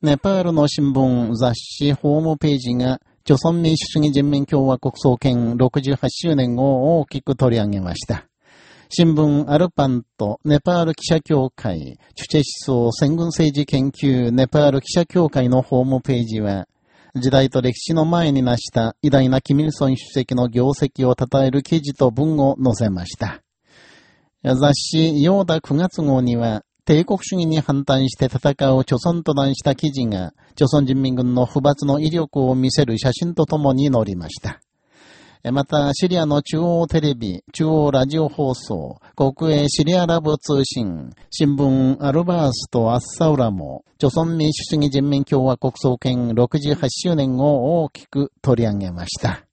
ネパールの新聞雑誌ホームページが、朝鮮民主主義人民共和国創建68周年を大きく取り上げました。新聞アルパンとネパール記者協会、チュチェ思想戦軍政治研究ネパール記者協会のホームページは、時代と歴史の前に成した偉大なキミルソン主席の業績を称える記事と文を載せました。雑誌、ヨーダ9月号には、帝国主義に反対して戦う著村と談した記事が、著村人民軍の不罰の威力を見せる写真とともに載りました。また、シリアの中央テレビ、中央ラジオ放送、国営シリアラブ通信、新聞アルバースとアッサウラも、著村民主主義人民共和国創建68周年を大きく取り上げました。